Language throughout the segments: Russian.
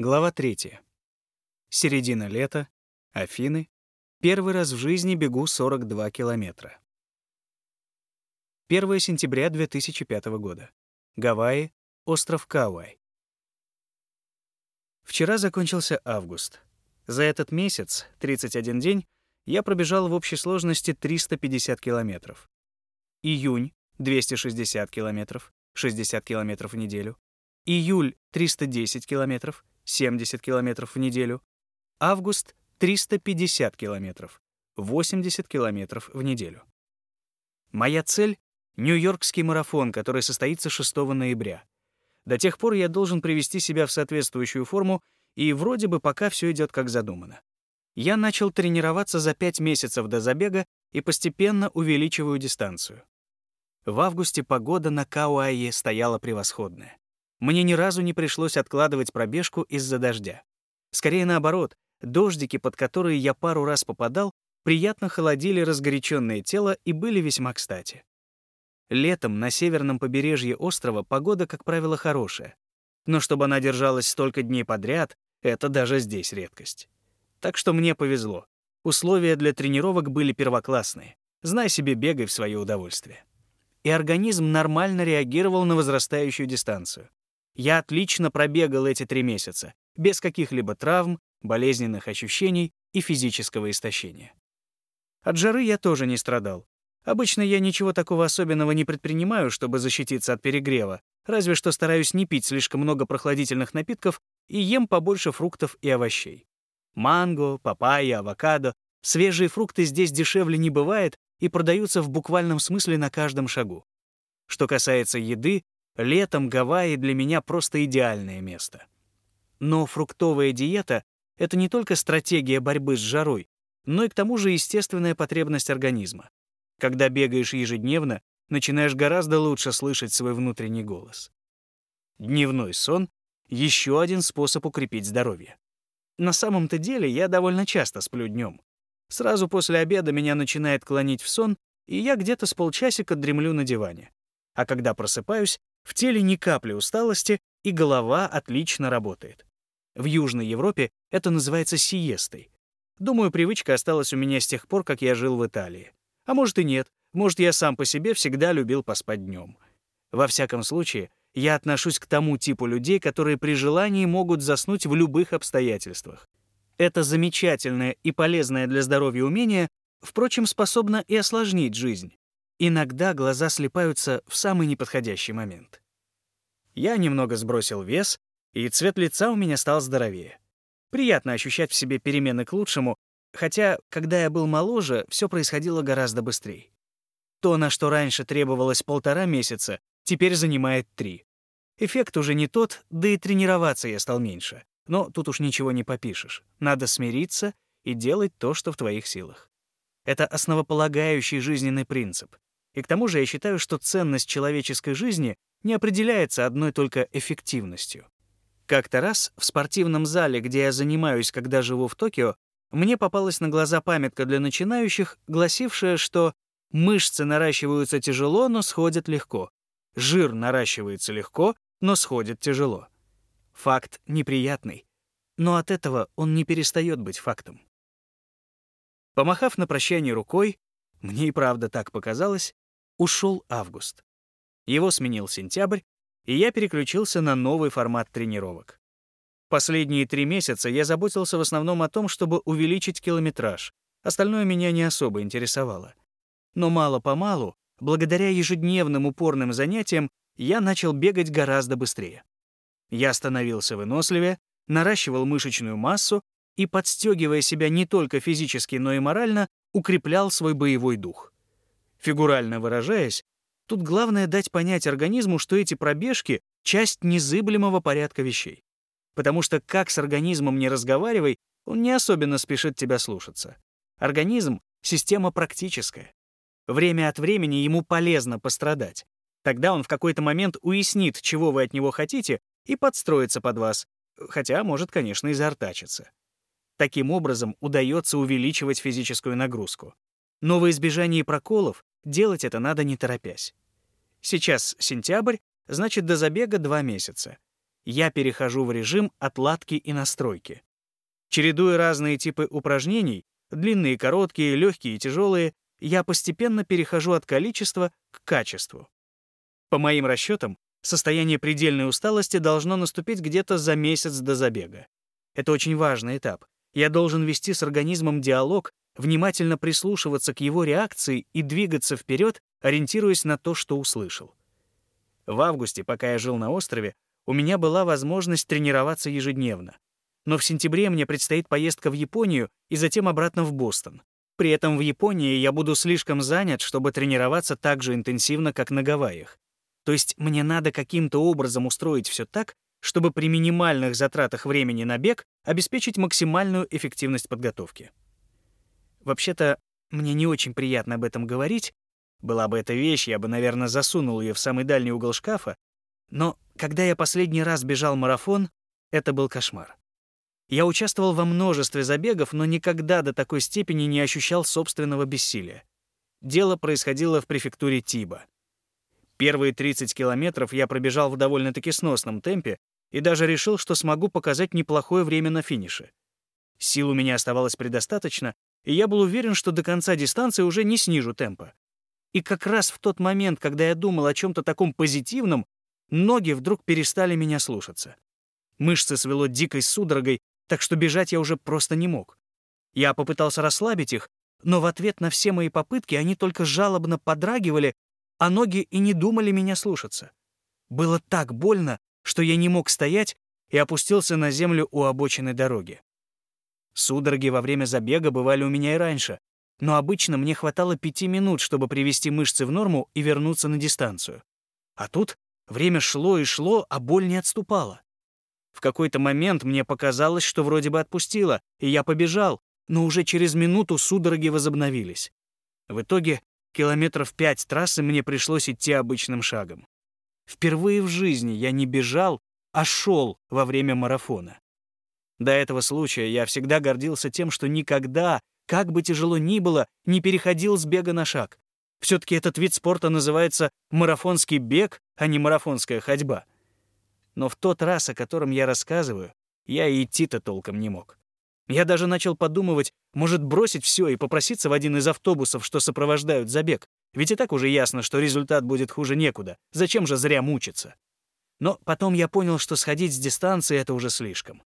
Глава 3. Середина лета. Афины. Первый раз в жизни бегу 42 километра. 1 сентября 2005 года. Гавайи, остров Кауай. Вчера закончился август. За этот месяц, 31 день, я пробежал в общей сложности 350 километров. Июнь — 260 километров, 60 километров в неделю. Июль — 310 километров, 70 километров в неделю. Август — 350 километров, 80 километров в неделю. Моя цель — Нью-Йоркский марафон, который состоится 6 ноября. До тех пор я должен привести себя в соответствующую форму, и вроде бы пока все идет как задумано. Я начал тренироваться за 5 месяцев до забега и постепенно увеличиваю дистанцию. В августе погода на Кауайе стояла превосходная. Мне ни разу не пришлось откладывать пробежку из-за дождя. Скорее наоборот, дождики, под которые я пару раз попадал, приятно холодили разгоряченное тело и были весьма кстати. Летом на северном побережье острова погода, как правило, хорошая. Но чтобы она держалась столько дней подряд, это даже здесь редкость. Так что мне повезло. Условия для тренировок были первоклассные. Знай себе, бегай в свое удовольствие. И организм нормально реагировал на возрастающую дистанцию. Я отлично пробегал эти три месяца, без каких-либо травм, болезненных ощущений и физического истощения. От жары я тоже не страдал. Обычно я ничего такого особенного не предпринимаю, чтобы защититься от перегрева, разве что стараюсь не пить слишком много прохладительных напитков и ем побольше фруктов и овощей. Манго, папайя, авокадо. Свежие фрукты здесь дешевле не бывает и продаются в буквальном смысле на каждом шагу. Что касается еды, летом Гавайи для меня просто идеальное место. Но фруктовая диета — это не только стратегия борьбы с жарой, но и к тому же естественная потребность организма. Когда бегаешь ежедневно, начинаешь гораздо лучше слышать свой внутренний голос. Дневной сон — еще один способ укрепить здоровье. На самом-то деле я довольно часто сплю днем. Сразу после обеда меня начинает клонить в сон, и я где-то с полчасика дремлю на диване. А когда просыпаюсь, в теле ни капли усталости, и голова отлично работает. В Южной Европе это называется сиестой. Думаю, привычка осталась у меня с тех пор, как я жил в Италии. А может и нет, может, я сам по себе всегда любил поспать днем. Во всяком случае, я отношусь к тому типу людей, которые при желании могут заснуть в любых обстоятельствах. Это замечательное и полезное для здоровья умение, впрочем, способно и осложнить жизнь. Иногда глаза слепаются в самый неподходящий момент. Я немного сбросил вес, и цвет лица у меня стал здоровее. Приятно ощущать в себе перемены к лучшему, хотя, когда я был моложе, все происходило гораздо быстрее. То, на что раньше требовалось полтора месяца, теперь занимает три. Эффект уже не тот, да и тренироваться я стал меньше. Но тут уж ничего не попишешь. Надо смириться и делать то, что в твоих силах. Это основополагающий жизненный принцип. И к тому же я считаю, что ценность человеческой жизни не определяется одной только эффективностью. Как-то раз в спортивном зале, где я занимаюсь, когда живу в Токио, мне попалась на глаза памятка для начинающих, гласившая, что мышцы наращиваются тяжело, но сходят легко. Жир наращивается легко, но сходит тяжело. Факт неприятный, но от этого он не перестает быть фактом. Помахав на прощание рукой, мне и правда так показалось, ушел август. Его сменил сентябрь, и я переключился на новый формат тренировок. Последние три месяца я заботился в основном о том, чтобы увеличить километраж. Остальное меня не особо интересовало. Но мало-помалу Благодаря ежедневным упорным занятиям я начал бегать гораздо быстрее. Я становился выносливее, наращивал мышечную массу и, подстегивая себя не только физически, но и морально, укреплял свой боевой дух. Фигурально выражаясь, тут главное дать понять организму, что эти пробежки — часть незыблемого порядка вещей. Потому что как с организмом не разговаривай, он не особенно спешит тебя слушаться. Организм — система практическая. Время от времени ему полезно пострадать. Тогда он в какой-то момент уяснит, чего вы от него хотите, и подстроится под вас, хотя может, конечно, и заортачиться. Таким образом, удается увеличивать физическую нагрузку. Но во избежание проколов делать это надо не торопясь. Сейчас сентябрь, значит, до забега два месяца. я перехожу в режим отладки и настройки. Чередуя разные типы упражнений, длинные, короткие, легкие и тяжелые, я постепенно перехожу от количества к качеству. По моим расчетам, состояние предельной усталости должно наступить где-то за месяц до забега. Это очень важный этап. Я должен вести с организмом диалог, внимательно прислушиваться к его реакции и двигаться вперед, ориентируясь на то, что услышал. В августе, пока я жил на острове, у меня была возможность тренироваться ежедневно. Но в сентябре мне предстоит поездка в Японию и затем обратно в Бостон. При этом в Японии я буду слишком занят, чтобы тренироваться так же интенсивно, как на Гавайях. То есть мне надо каким-то образом устроить все так, чтобы при минимальных затратах времени на бег обеспечить максимальную эффективность подготовки. Вообще-то, мне не очень приятно об этом говорить. Была бы эта вещь, я бы, наверное, засунул ее в самый дальний угол шкафа. Но когда я последний раз бежал марафон, это был кошмар. Я участвовал во множестве забегов, но никогда до такой степени не ощущал собственного бессилия. Дело происходило в префектуре Тиба. Первые 30 километров я пробежал в довольно-таки сносном темпе и даже решил, что смогу показать неплохое время на финише. Сил у меня оставалось предостаточно, и я был уверен, что до конца дистанции уже не снижу темпа. И как раз в тот момент, когда я думал о чем-то таком позитивном, ноги вдруг перестали меня слушаться. Мышцы свело дикой судорогой, так что бежать я уже просто не мог. Я попытался расслабить их, но в ответ на все мои попытки они только жалобно подрагивали, а ноги и не думали меня слушаться. Было так больно, что я не мог стоять и опустился на землю у обочины дороги. Судороги во время забега бывали у меня и раньше, но обычно мне хватало пяти минут, чтобы привести мышцы в норму и вернуться на дистанцию. А тут время шло и шло, а боль не отступала. В какой-то момент мне показалось, что вроде бы отпустила, и я побежал, но уже через минуту судороги возобновились. В итоге километров пять трассы мне пришлось идти обычным шагом. Впервые в жизни я не бежал, а шел во время марафона. До этого случая я всегда гордился тем, что никогда, как бы тяжело ни было, не переходил с бега на шаг. Все-таки этот вид спорта называется марафонский бег, а не марафонская ходьба. Но в тот раз, о котором я рассказываю, я и идти-то толком не мог. Я даже начал подумывать, может, бросить все и попроситься в один из автобусов, что сопровождают забег. Ведь и так уже ясно, что результат будет хуже некуда. Зачем же зря мучиться? Но потом я понял, что сходить с дистанции — это уже слишком.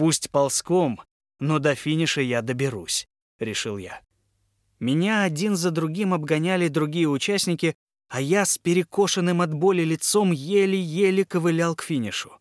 Пусть ползком, но до финиша я доберусь, — решил я. Меня один за другим обгоняли другие участники, а я с перекошенным от боли лицом еле-еле ковылял к финишу.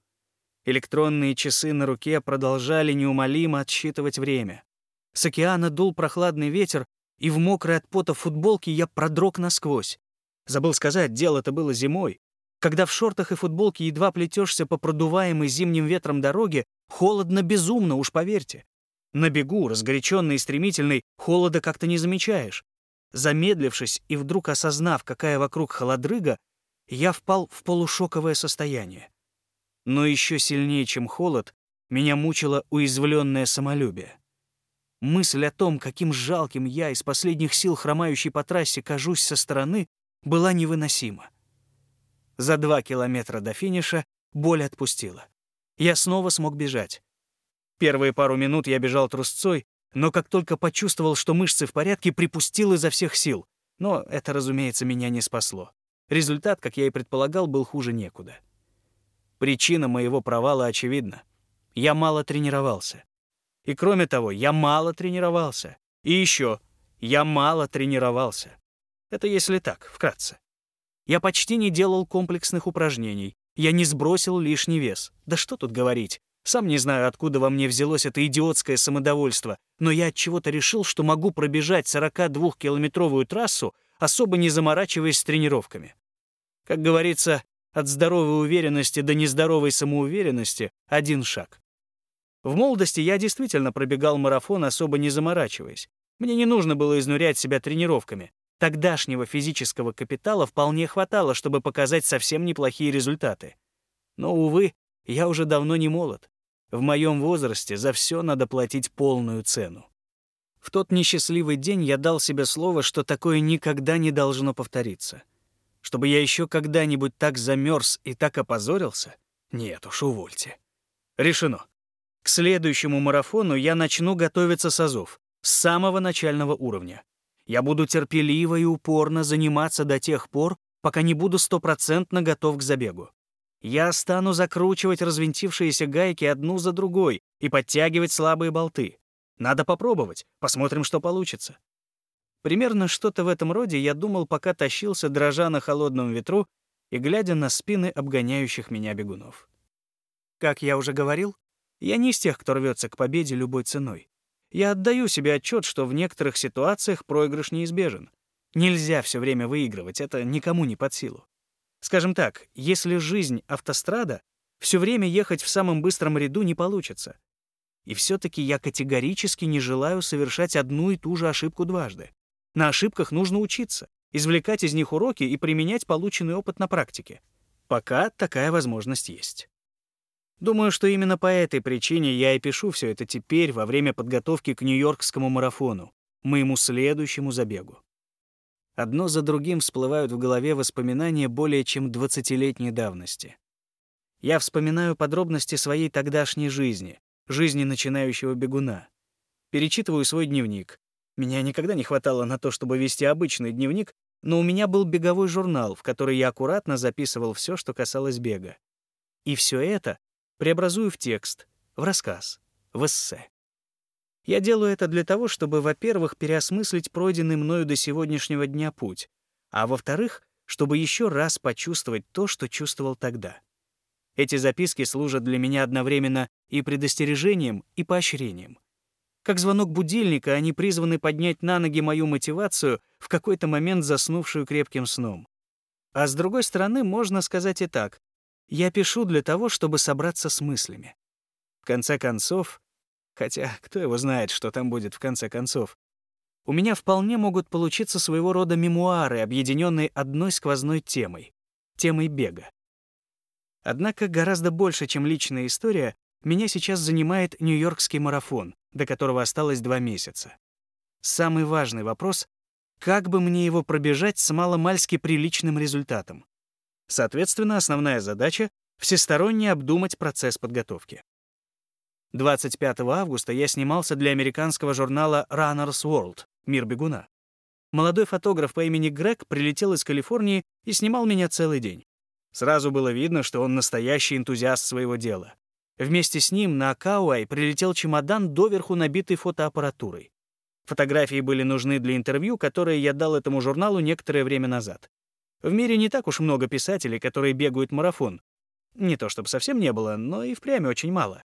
Электронные часы на руке продолжали неумолимо отсчитывать время. С океана дул прохладный ветер, и в мокрой от пота футболке я продрог насквозь. Забыл сказать, дело-то было зимой. Когда в шортах и футболке едва плетешься по продуваемой зимним ветром дороге, холодно безумно, уж поверьте. На бегу, разгоряченный и стремительный, холода как-то не замечаешь. Замедлившись и вдруг осознав, какая вокруг холодрыга, я впал в полушоковое состояние. Но еще сильнее, чем холод, меня мучило уязвленное самолюбие. Мысль о том, каким жалким я из последних сил хромающий по трассе кажусь со стороны, была невыносима. За два километра до финиша боль отпустила. Я снова смог бежать. Первые пару минут я бежал трусцой, но как только почувствовал, что мышцы в порядке, припустил изо всех сил. Но это, разумеется, меня не спасло. Результат, как я и предполагал, был хуже некуда. Причина моего провала очевидна. Я мало тренировался. И кроме того, я мало тренировался. И еще, я мало тренировался. Это если так, вкратце. Я почти не делал комплексных упражнений. Я не сбросил лишний вес. Да что тут говорить. Сам не знаю, откуда во мне взялось это идиотское самодовольство, но я от чего-то решил, что могу пробежать 42-километровую трассу, особо не заморачиваясь с тренировками. Как говорится, от здоровой уверенности до нездоровой самоуверенности один шаг. В молодости я действительно пробегал марафон, особо не заморачиваясь. Мне не нужно было изнурять себя тренировками. Тогдашнего физического капитала вполне хватало, чтобы показать совсем неплохие результаты. Но, увы, я уже давно не молод. В моем возрасте за все надо платить полную цену. В тот несчастливый день я дал себе слово, что такое никогда не должно повториться. Чтобы я еще когда-нибудь так замерз и так опозорился, Нет уж, увольте. Решено. К следующему марафону я начну готовиться с азов, с самого начального уровня. Я буду терпеливо и упорно заниматься до тех пор, пока не буду стопроцентно готов к забегу. Я стану закручивать развинтившиеся гайки одну за другой и подтягивать слабые болты. Надо попробовать, посмотрим, что получится. Примерно что-то в этом роде я думал, пока тащился, дрожа на холодном ветру и глядя на спины обгоняющих меня бегунов. Как я уже говорил, я не из тех, кто рвется к победе любой ценой. Я отдаю себе отчет, что в некоторых ситуациях проигрыш неизбежен. Нельзя все время выигрывать, это никому не под силу. Скажем так, если жизнь автострада, все время ехать в самом быстром ряду не получится. И все таки я категорически не желаю совершать одну и ту же ошибку дважды. На ошибках нужно учиться, извлекать из них уроки и применять полученный опыт на практике. Пока такая возможность есть. Думаю, что именно по этой причине я и пишу все это теперь, во время подготовки к Нью-Йоркскому марафону, моему следующему забегу. Одно за другим всплывают в голове воспоминания более чем 20-летней давности. Я вспоминаю подробности своей тогдашней жизни, жизни начинающего бегуна. Перечитываю свой дневник. Меня никогда не хватало на то, чтобы вести обычный дневник, но у меня был беговой журнал, в который я аккуратно записывал все, что касалось бега. И все это преобразую в текст, в рассказ, в эссе. Я делаю это для того, чтобы, во-первых, переосмыслить пройденный мною до сегодняшнего дня путь, а во-вторых, чтобы еще раз почувствовать то, что чувствовал тогда. Эти записки служат для меня одновременно и предостережением, и поощрением. Как звонок будильника, они призваны поднять на ноги мою мотивацию, в какой-то момент заснувшую крепким сном. А с другой стороны, можно сказать и так. Я пишу для того, чтобы собраться с мыслями. В конце концов, хотя кто его знает, что там будет в конце концов, у меня вполне могут получиться своего рода мемуары, объединенные одной сквозной темой — темой бега. Однако гораздо больше, чем личная история, меня сейчас занимает Нью-Йоркский марафон, до которого осталось два месяца. Самый важный вопрос — как бы мне его пробежать с маломальски приличным результатом? Соответственно, основная задача — всесторонне обдумать процесс подготовки. 25 августа я снимался для американского журнала Runner's World «Мир бегуна». Молодой фотограф по имени Грег прилетел из Калифорнии и снимал меня целый день. Сразу было видно, что он настоящий энтузиаст своего дела. Вместе с ним на Кауай прилетел чемодан, доверху набитый фотоаппаратурой. Фотографии были нужны для интервью, которое я дал этому журналу некоторое время назад. В мире не так уж много писателей, которые бегают марафон. Не то чтобы совсем не было, но и впрямь очень мало.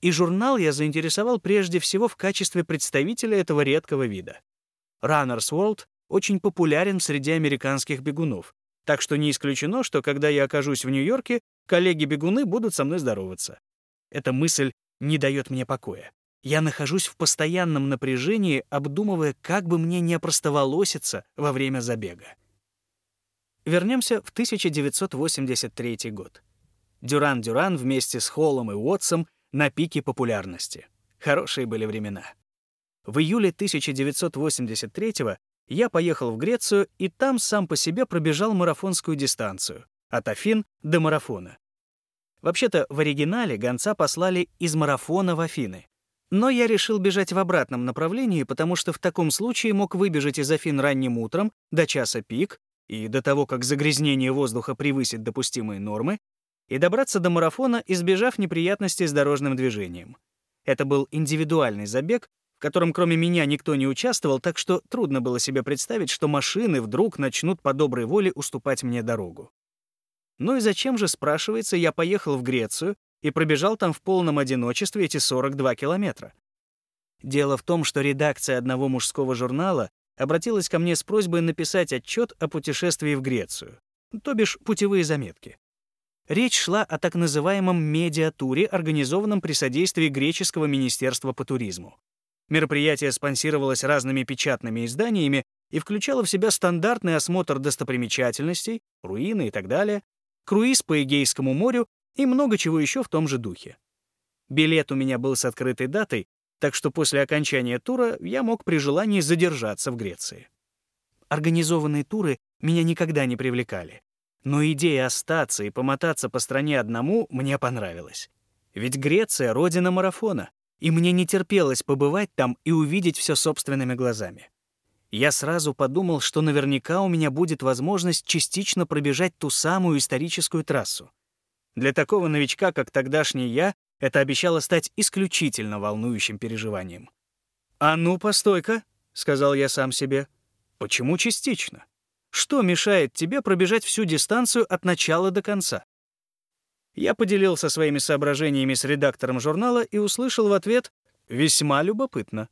И журнал я заинтересовал прежде всего в качестве представителя этого редкого вида. Runner's World очень популярен среди американских бегунов, так что не исключено, что когда я окажусь в Нью-Йорке, коллеги-бегуны будут со мной здороваться. Эта мысль не дает мне покоя. Я нахожусь в постоянном напряжении, обдумывая, как бы мне не опростоволоситься во время забега. Вернемся в 1983 год. Дюран-Дюран вместе с Холлом и Уотсом на пике популярности. Хорошие были времена. В июле 1983 я поехал в Грецию и там сам по себе пробежал марафонскую дистанцию от Афин до марафона. Вообще-то в оригинале гонца послали из марафона в Афины. Но я решил бежать в обратном направлении, потому что в таком случае мог выбежать из Афин ранним утром до часа пик и до того, как загрязнение воздуха превысит допустимые нормы, и добраться до марафона, избежав неприятностей с дорожным движением. Это был индивидуальный забег, в котором кроме меня никто не участвовал, так что трудно было себе представить, что машины вдруг начнут по доброй воле уступать мне дорогу. Ну и зачем же, спрашивается, я поехал в Грецию и пробежал там в полном одиночестве эти 42 километра? Дело в том, что редакция одного мужского журнала обратилась ко мне с просьбой написать отчет о путешествии в Грецию, то бишь путевые заметки. Речь шла о так называемом медиатуре, организованном при содействии греческого министерства по туризму. Мероприятие спонсировалось разными печатными изданиями и включало в себя стандартный осмотр достопримечательностей, руины и так далее, круиз по Эгейскому морю и много чего еще в том же духе. Билет у меня был с открытой датой, так что после окончания тура я мог при желании задержаться в Греции. Организованные туры меня никогда не привлекали. Но идея остаться и помотаться по стране одному мне понравилась. Ведь Греция — родина марафона, и мне не терпелось побывать там и увидеть все собственными глазами. Я сразу подумал, что наверняка у меня будет возможность частично пробежать ту самую историческую трассу. Для такого новичка, как тогдашний я, это обещало стать исключительно волнующим переживанием. «А ну, постой-ка», — сказал я сам себе. «Почему частично? Что мешает тебе пробежать всю дистанцию от начала до конца?» Я поделился своими соображениями с редактором журнала и услышал в ответ «Весьма любопытно».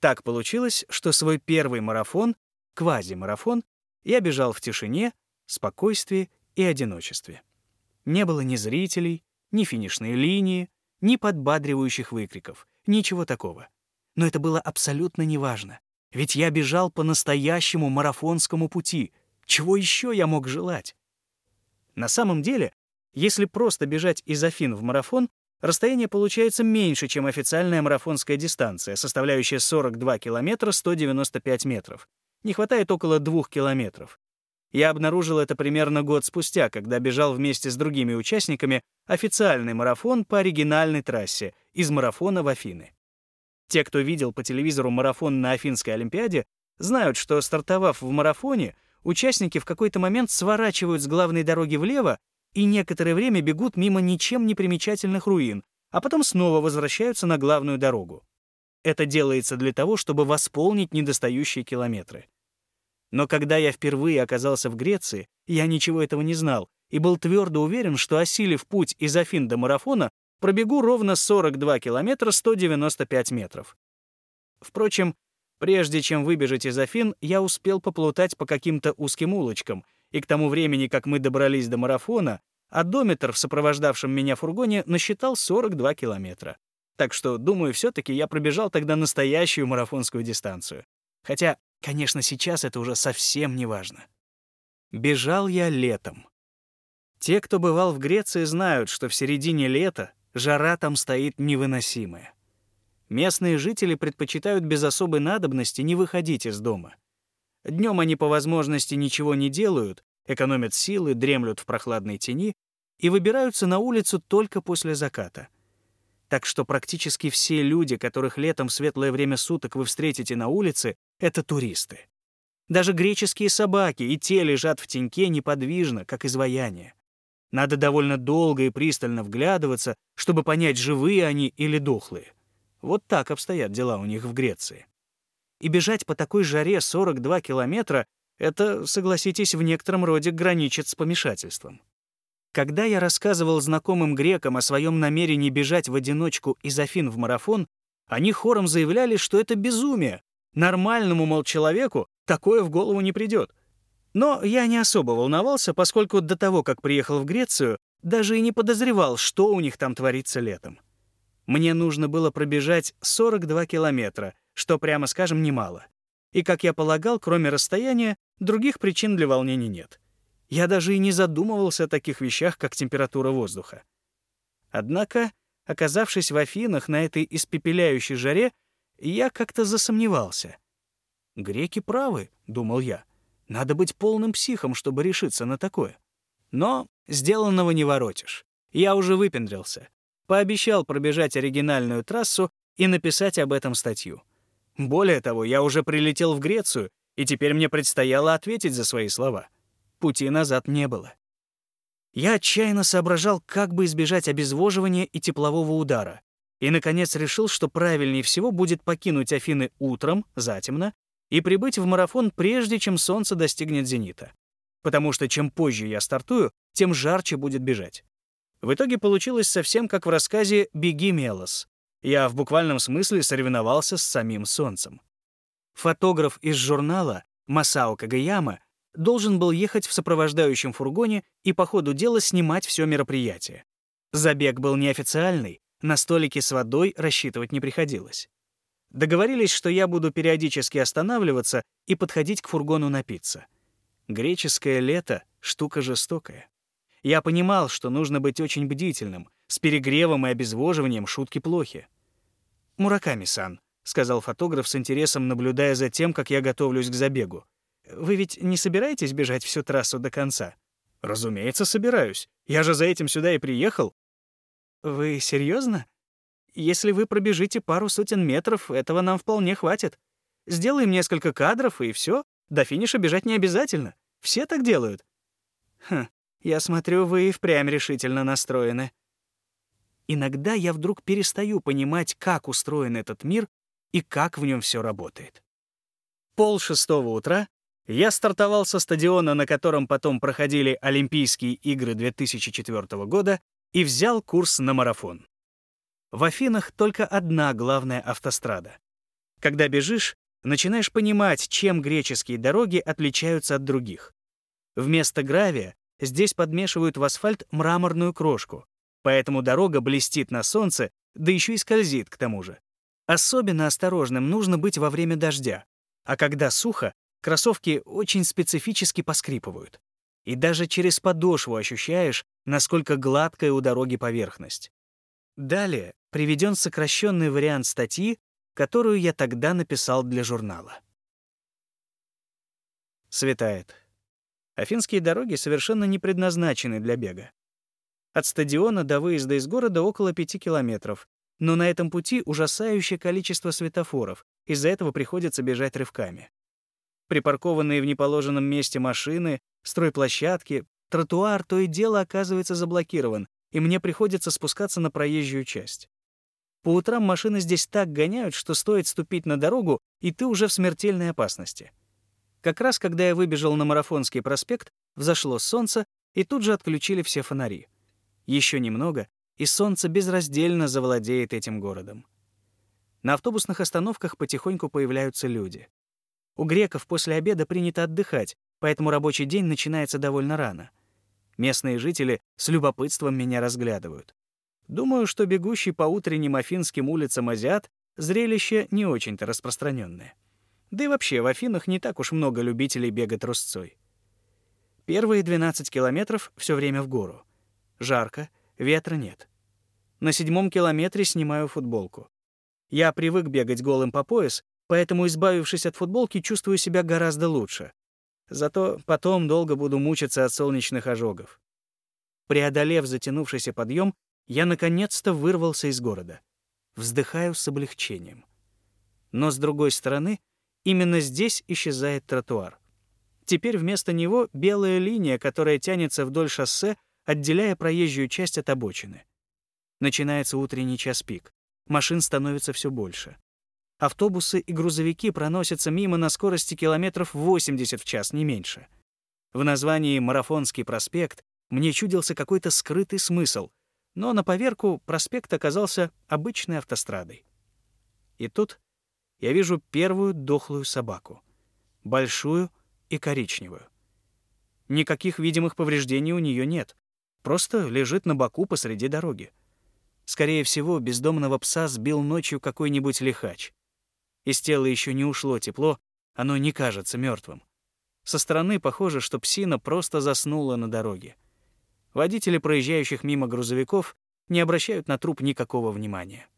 Так получилось, что свой первый марафон, квазимарафон, я бежал в тишине, спокойствии и одиночестве. Не было ни зрителей, ни финишной линии, ни подбадривающих выкриков, ничего такого. Но это было абсолютно неважно, ведь я бежал по настоящему марафонскому пути. Чего еще я мог желать? На самом деле, если просто бежать из Афин в марафон, расстояние получается меньше, чем официальная марафонская дистанция, составляющая 42 километра 195 метров. Не хватает около 2 километров. Я обнаружил это примерно год спустя, когда бежал вместе с другими участниками официальный марафон по оригинальной трассе из марафона в Афины. Те, кто видел по телевизору марафон на Афинской Олимпиаде, знают, что стартовав в марафоне, участники в какой-то момент сворачивают с главной дороги влево и некоторое время бегут мимо ничем не примечательных руин, а потом снова возвращаются на главную дорогу. Это делается для того, чтобы восполнить недостающие километры. Но когда я впервые оказался в Греции, я ничего этого не знал и был твердо уверен, что, осилив путь из Афин до марафона, пробегу ровно 42 километра 195 метров. Впрочем, прежде чем выбежать из Афин, я успел поплутать по каким-то узким улочкам, и к тому времени, как мы добрались до марафона, одометр в сопровождавшем меня фургоне насчитал 42 километра. Так что, думаю, все таки я пробежал тогда настоящую марафонскую дистанцию. Хотя Конечно, сейчас это уже совсем не важно. Бежал я летом. Те, кто бывал в Греции, знают, что в середине лета жара там стоит невыносимая. Местные жители предпочитают без особой надобности не выходить из дома. Днем они по возможности ничего не делают, экономят силы, дремлют в прохладной тени и выбираются на улицу только после заката. Так что практически все люди, которых летом в светлое время суток вы встретите на улице, это туристы. Даже греческие собаки и те лежат в теньке неподвижно, как изваяние. Надо довольно долго и пристально вглядываться, чтобы понять, живые они или дохлые. Вот так обстоят дела у них в Греции. И бежать по такой жаре 42 километра — это, согласитесь, в некотором роде граничит с помешательством. Когда я рассказывал знакомым грекам о своем намерении бежать в одиночку из Афин в марафон, они хором заявляли, что это безумие, Нормальному, мол, человеку такое в голову не придет. Но я не особо волновался, поскольку до того, как приехал в Грецию, даже и не подозревал, что у них там творится летом. Мне нужно было пробежать 42 километра, что, прямо скажем, немало. И, как я полагал, кроме расстояния, других причин для волнений нет. Я даже и не задумывался о таких вещах, как температура воздуха. Однако, оказавшись в Афинах на этой испепеляющей жаре, я как-то засомневался. «Греки правы», — думал я. «Надо быть полным психом, чтобы решиться на такое». Но сделанного не воротишь. Я уже выпендрился. Пообещал пробежать оригинальную трассу и написать об этом статью. Более того, я уже прилетел в Грецию, и теперь мне предстояло ответить за свои слова. Пути назад не было. Я отчаянно соображал, как бы избежать обезвоживания и теплового удара, и, наконец, решил, что правильнее всего будет покинуть Афины утром, затемно, и прибыть в марафон прежде, чем солнце достигнет зенита. Потому что чем позже я стартую, тем жарче будет бежать. В итоге получилось совсем как в рассказе «Беги, Мелос». Я в буквальном смысле соревновался с самим солнцем. Фотограф из журнала Масао Кагаяма должен был ехать в сопровождающем фургоне и по ходу дела снимать все мероприятие. Забег был неофициальный, на столике с водой рассчитывать не приходилось. Договорились, что я буду периодически останавливаться и подходить к фургону напиться. Греческое лето — штука жестокая. Я понимал, что нужно быть очень бдительным. С перегревом и обезвоживанием шутки плохи. «Мураками-сан», — сказал фотограф с интересом, наблюдая за тем, как я готовлюсь к забегу. «Вы ведь не собираетесь бежать всю трассу до конца?» Разумеется, собираюсь. Я же за этим сюда и приехал. Вы серьезно? Если вы пробежите пару сотен метров, этого нам вполне хватит. Сделаем несколько кадров, и все. До финиша бежать не обязательно. Все так делают. Хм, я смотрю, вы и впрямь решительно настроены. Иногда я вдруг перестаю понимать, как устроен этот мир и как в нем все работает. Пол шестого утра я стартовал со стадиона, на котором потом проходили Олимпийские игры 2004 года, и взял курс на марафон. В Афинах только одна главная автострада. Когда бежишь, начинаешь понимать, чем греческие дороги отличаются от других. Вместо гравия здесь подмешивают в асфальт мраморную крошку, поэтому дорога блестит на солнце, да еще и скользит к тому же. Особенно осторожным нужно быть во время дождя, а когда сухо, кроссовки очень специфически поскрипывают. И даже через подошву ощущаешь, насколько гладкая у дороги поверхность. Далее приведен сокращенный вариант статьи, которую я тогда написал для журнала. Светает. Афинские дороги совершенно не предназначены для бега. От стадиона до выезда из города около 5 километров, но на этом пути ужасающее количество светофоров, из-за этого приходится бежать рывками. Припаркованные в неположенном месте машины, стройплощадки, тротуар то и дело оказывается заблокирован, и мне приходится спускаться на проезжую часть. По утрам машины здесь так гоняют, что стоит ступить на дорогу, и ты уже в смертельной опасности. Как раз когда я выбежал на Марафонский проспект, взошло солнце, и тут же отключили все фонари. Еще немного, и солнце безраздельно завладеет этим городом. На автобусных остановках потихоньку появляются люди. У греков после обеда принято отдыхать, поэтому рабочий день начинается довольно рано. Местные жители с любопытством меня разглядывают. Думаю, что бегущий по утренним афинским улицам азиат — зрелище не очень-то распространенное. Да и вообще в Афинах не так уж много любителей бега трусцой. Первые 12 километров все время в гору. Жарко, ветра нет. На седьмом километре снимаю футболку. Я привык бегать голым по пояс, поэтому, избавившись от футболки, чувствую себя гораздо лучше. Зато потом долго буду мучиться от солнечных ожогов. Преодолев затянувшийся подъем, я наконец-то вырвался из города. Вздыхаю с облегчением. Но с другой стороны, именно здесь исчезает тротуар. Теперь вместо него белая линия, которая тянется вдоль шоссе, отделяя проезжую часть от обочины. Начинается утренний час пик. Машин становится все больше. Автобусы и грузовики проносятся мимо на скорости километров 80 в час, не меньше. В названии «Марафонский проспект» мне чудился какой-то скрытый смысл, но на поверку проспект оказался обычной автострадой. И тут я вижу первую дохлую собаку. Большую и коричневую. Никаких видимых повреждений у нее нет. Просто лежит на боку посреди дороги. Скорее всего, бездомного пса сбил ночью какой-нибудь лихач. Из тела еще не ушло тепло, оно не кажется мертвым. Со стороны похоже, что псина просто заснула на дороге. Водители проезжающих мимо грузовиков не обращают на труп никакого внимания.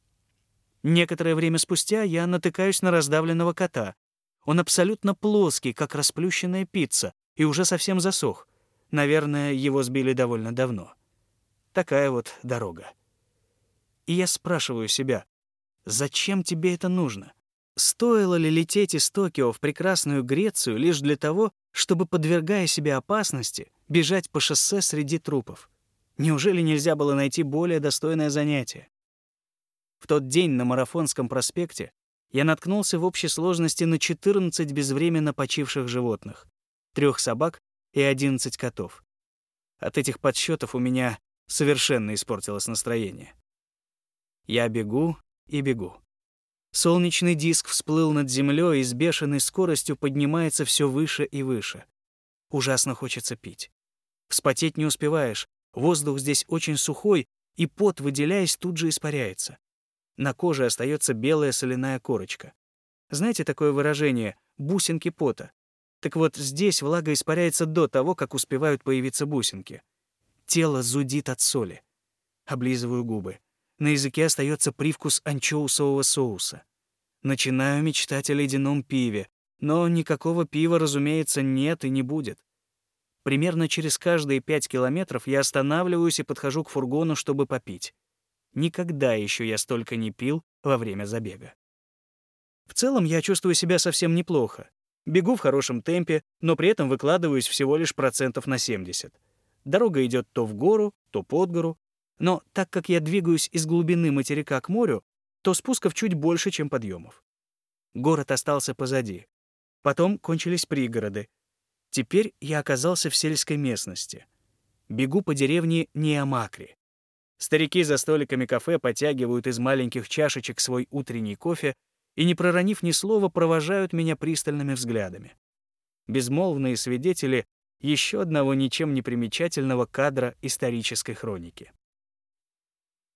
Некоторое время спустя я натыкаюсь на раздавленного кота. Он абсолютно плоский, как расплющенная пицца, и уже совсем засох. Наверное, его сбили довольно давно. Такая вот дорога. И я спрашиваю себя, зачем тебе это нужно? Стоило ли лететь из Токио в прекрасную Грецию лишь для того, чтобы, подвергая себя опасности, бежать по шоссе среди трупов? Неужели нельзя было найти более достойное занятие? В тот день на Марафонском проспекте я наткнулся в общей сложности на 14 безвременно почивших животных, трех собак и 11 котов. От этих подсчетов у меня совершенно испортилось настроение. Я бегу и бегу. Солнечный диск всплыл над землей и с бешеной скоростью поднимается все выше и выше. Ужасно хочется пить. Вспотеть не успеваешь, воздух здесь очень сухой, и пот, выделяясь, тут же испаряется. На коже остается белая соляная корочка. Знаете такое выражение «бусинки пота»? Так вот, здесь влага испаряется до того, как успевают появиться бусинки. Тело зудит от соли. Облизываю губы. На языке остается привкус анчоусового соуса. Начинаю мечтать о ледяном пиве, но никакого пива, разумеется, нет и не будет. Примерно через каждые пять километров я останавливаюсь и подхожу к фургону, чтобы попить. Никогда еще я столько не пил во время забега. В целом я чувствую себя совсем неплохо. Бегу в хорошем темпе, но при этом выкладываюсь всего лишь процентов на 70. Дорога идет то в гору, то под гору. Но так как я двигаюсь из глубины материка к морю, то спусков чуть больше, чем подъемов. Город остался позади. Потом кончились пригороды. Теперь я оказался в сельской местности. Бегу по деревне Неомакри. Старики за столиками кафе потягивают из маленьких чашечек свой утренний кофе и, не проронив ни слова, провожают меня пристальными взглядами. Безмолвные свидетели еще одного ничем не примечательного кадра исторической хроники.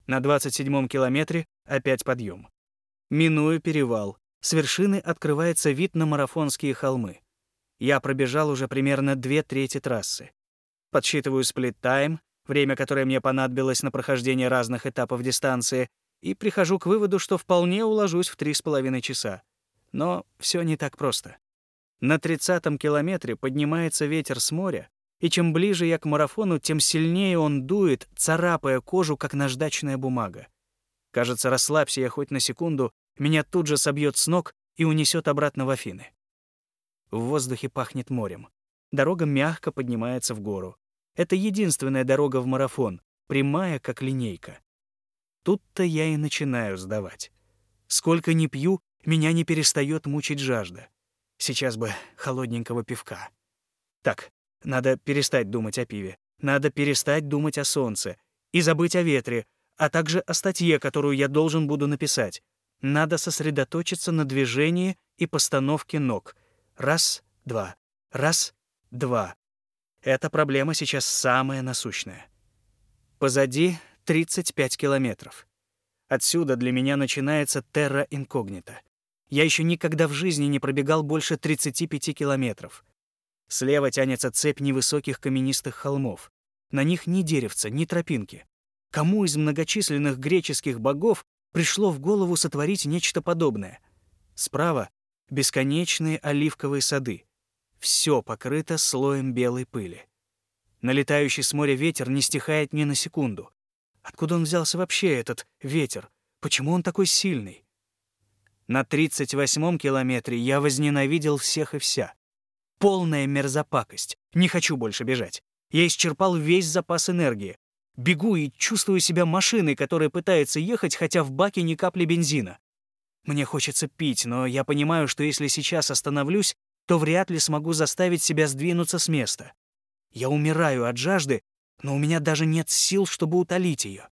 На 27-м километре опять подъем. Миную перевал. С вершины открывается вид на марафонские холмы. Я пробежал уже примерно две трети трассы. Подсчитываю сплит-тайм, время, которое мне понадобилось на прохождение разных этапов дистанции, и прихожу к выводу, что вполне уложусь в три с половиной часа. Но все не так просто. На тридцатом километре поднимается ветер с моря, и чем ближе я к марафону, тем сильнее он дует, царапая кожу, как наждачная бумага. Кажется, расслабься я хоть на секунду, меня тут же собьет с ног и унесет обратно в Афины. В воздухе пахнет морем. Дорога мягко поднимается в гору. Это единственная дорога в марафон, прямая, как линейка. Тут-то я и начинаю сдавать. Сколько ни пью, меня не перестает мучить жажда. Сейчас бы холодненького пивка. Так, надо перестать думать о пиве. Надо перестать думать о солнце. И забыть о ветре, а также о статье, которую я должен буду написать. Надо сосредоточиться на движении и постановке ног. Раз, два. Раз, два. Эта проблема сейчас самая насущная. Позади 35 километров. Отсюда для меня начинается терра инкогнита. Я еще никогда в жизни не пробегал больше 35 километров. Слева тянется цепь невысоких каменистых холмов. На них ни деревца, ни тропинки. Кому из многочисленных греческих богов пришло в голову сотворить нечто подобное? Справа — бесконечные оливковые сады. Все покрыто слоем белой пыли. Налетающий с моря ветер не стихает ни на секунду. Откуда он взялся вообще, этот ветер? Почему он такой сильный? На 38-м километре я возненавидел всех и вся. Полная мерзопакость. Не хочу больше бежать. Я исчерпал весь запас энергии. Бегу и чувствую себя машиной, которая пытается ехать, хотя в баке ни капли бензина. Мне хочется пить, но я понимаю, что если сейчас остановлюсь, то вряд ли смогу заставить себя сдвинуться с места. Я умираю от жажды, но у меня даже нет сил, чтобы утолить ее.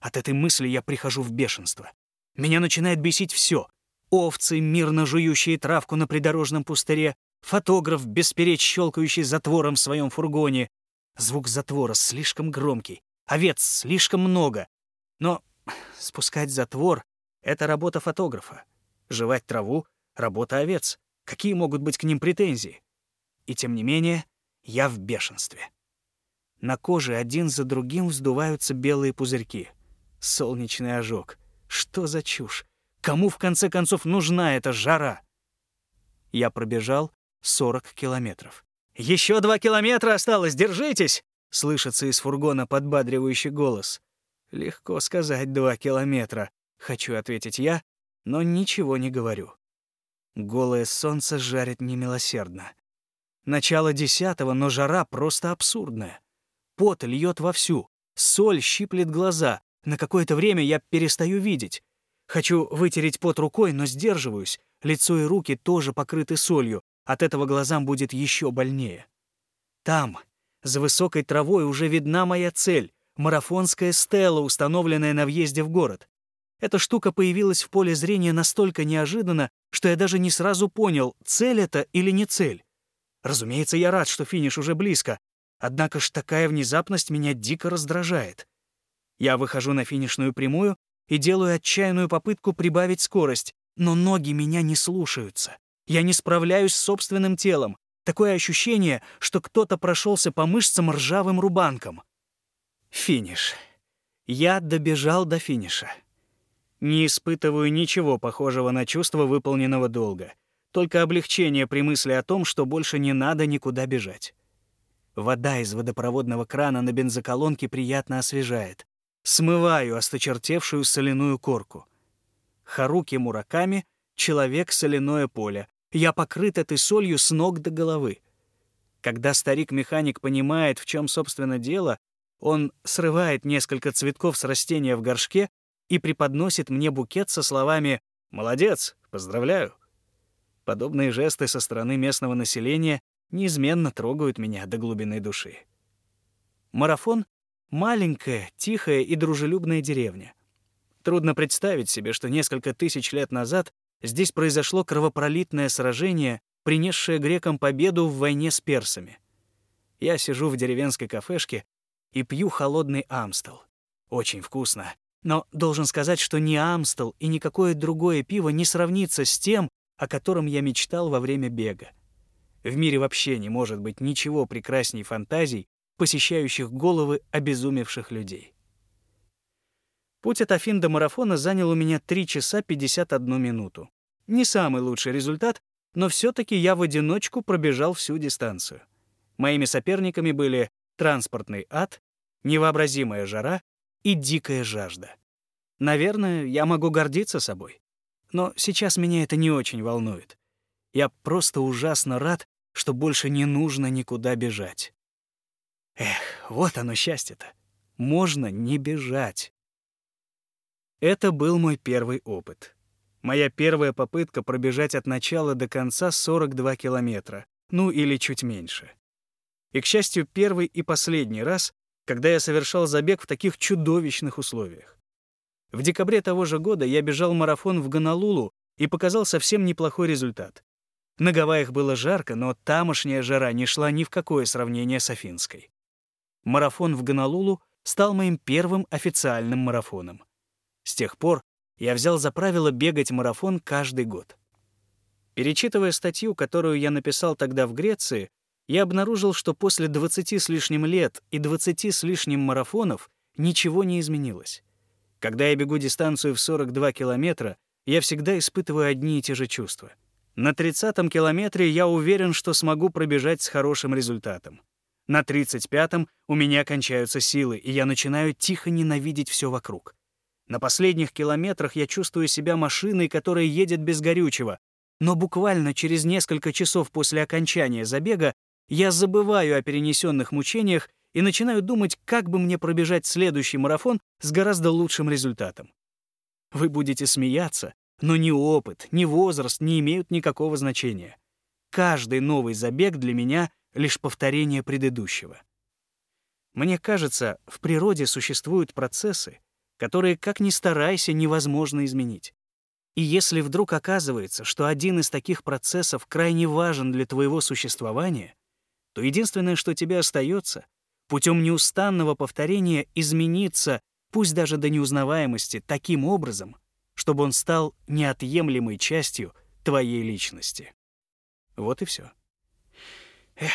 От этой мысли я прихожу в бешенство. Меня начинает бесить все: Овцы, мирно жующие травку на придорожном пустыре, Фотограф, бесперечь щелкающий затвором в своем фургоне. Звук затвора слишком громкий, овец слишком много. Но спускать затвор — это работа фотографа. Жевать траву — работа овец. Какие могут быть к ним претензии? И тем не менее, я в бешенстве. На коже один за другим вздуваются белые пузырьки. Солнечный ожог. Что за чушь? Кому, в конце концов, нужна эта жара? Я пробежал 40 километров. «Еще два километра осталось, держитесь!» — слышится из фургона подбадривающий голос. «Легко сказать два километра», — хочу ответить я, но ничего не говорю. Голое солнце жарит немилосердно. Начало десятого, но жара просто абсурдная. Пот льет вовсю, соль щиплет глаза, на какое-то время я перестаю видеть. Хочу вытереть пот рукой, но сдерживаюсь. Лицо и руки тоже покрыты солью, от этого глазам будет еще больнее. Там, за высокой травой, уже видна моя цель — марафонская стела, установленная на въезде в город. Эта штука появилась в поле зрения настолько неожиданно, что я даже не сразу понял, цель это или не цель. Разумеется, я рад, что финиш уже близко, однако ж такая внезапность меня дико раздражает. Я выхожу на финишную прямую и делаю отчаянную попытку прибавить скорость, но ноги меня не слушаются. Я не справляюсь с собственным телом. Такое ощущение, что кто-то прошелся по мышцам ржавым рубанком. Финиш. Я добежал до финиша. Не испытываю ничего похожего на чувство выполненного долга. Только облегчение при мысли о том, что больше не надо никуда бежать. Вода из водопроводного крана на бензоколонке приятно освежает. Смываю осточертевшую соляную корку. Харуки Мураками — человек соляное поле. Я покрыт этой солью с ног до головы. Когда старик-механик понимает, в чем, собственно, дело, он срывает несколько цветков с растения в горшке и преподносит мне букет со словами «Молодец, поздравляю». Подобные жесты со стороны местного населения неизменно трогают меня до глубины души. Марафон — маленькая, тихая и дружелюбная деревня. Трудно представить себе, что несколько тысяч лет назад здесь произошло кровопролитное сражение принесшая грекам победу в войне с персами. Я сижу в деревенской кафешке и пью холодный амстел. Очень вкусно. Но должен сказать, что ни амстел и никакое другое пиво не сравнится с тем, о котором я мечтал во время бега. В мире вообще не может быть ничего прекрасней фантазий, посещающих головы обезумевших людей. Путь от Афин до марафона занял у меня 3 часа 51 минуту. Не самый лучший результат, но все-таки я в одиночку пробежал всю дистанцию. Моими соперниками были транспортный ад, невообразимая жара и дикая жажда. Наверное, я могу гордиться собой. Но сейчас меня это не очень волнует. Я просто ужасно рад, что больше не нужно никуда бежать. Эх, вот оно счастье-то. Можно не бежать. Это был мой первый опыт. Моя первая попытка пробежать от начала до конца 42 километра, ну или чуть меньше. И, к счастью, первый и последний раз, когда я совершал забег в таких чудовищных условиях. В декабре того же года я бежал марафон в Гонолулу и показал совсем неплохой результат. На Гавайях было жарко, но тамошняя жара не шла ни в какое сравнение с афинской. Марафон в Гонолулу стал моим первым официальным марафоном. С тех пор я взял за правило бегать марафон каждый год. Перечитывая статью, которую я написал тогда в Греции, я обнаружил, что после 20 с лишним лет и 20 с лишним марафонов ничего не изменилось. Когда я бегу дистанцию в 42 километра, я всегда испытываю одни и те же чувства. На 30-м километре я уверен, что смогу пробежать с хорошим результатом. На 35-м у меня кончаются силы, и я начинаю тихо ненавидеть все вокруг. На последних километрах я чувствую себя машиной, которая едет без горючего. Но буквально через несколько часов после окончания забега я забываю о перенесенных мучениях и начинаю думать, как бы мне пробежать следующий марафон с гораздо лучшим результатом. Вы будете смеяться, но ни опыт, ни возраст не имеют никакого значения. Каждый новый забег для меня — лишь повторение предыдущего. Мне кажется, в природе существуют процессы, которые, как ни старайся, невозможно изменить. И если вдруг оказывается, что один из таких процессов крайне важен для твоего существования, то единственное, что тебе остается, путем неустанного повторения измениться, пусть даже до неузнаваемости, таким образом, чтобы он стал неотъемлемой частью твоей личности. Вот и все. Эх,